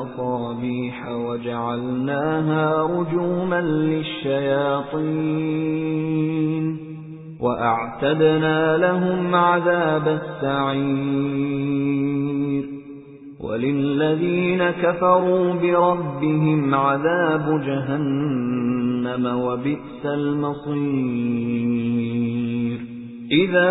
بمصابيح وجعلناها رجوما للشياطين وأعتدنا لهم عذاب السعير وللذين كفروا بربهم عذاب جهنم وبئس المصير إذا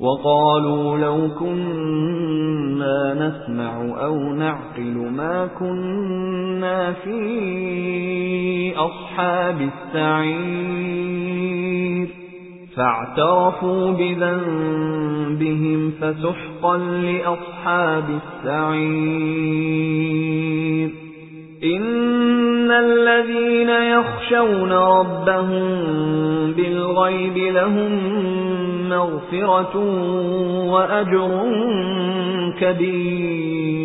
وقالوا لو كنا نسمع أو نعقل ما كنا في أصحاب السعير. فاعترفوا بذنبهم فسحقا لأصحاب السعير. إن الذين يخشون ربهم بالغيب لهم مَغْفِرَةٌ وَأَجْرٌ كَبِيرٌ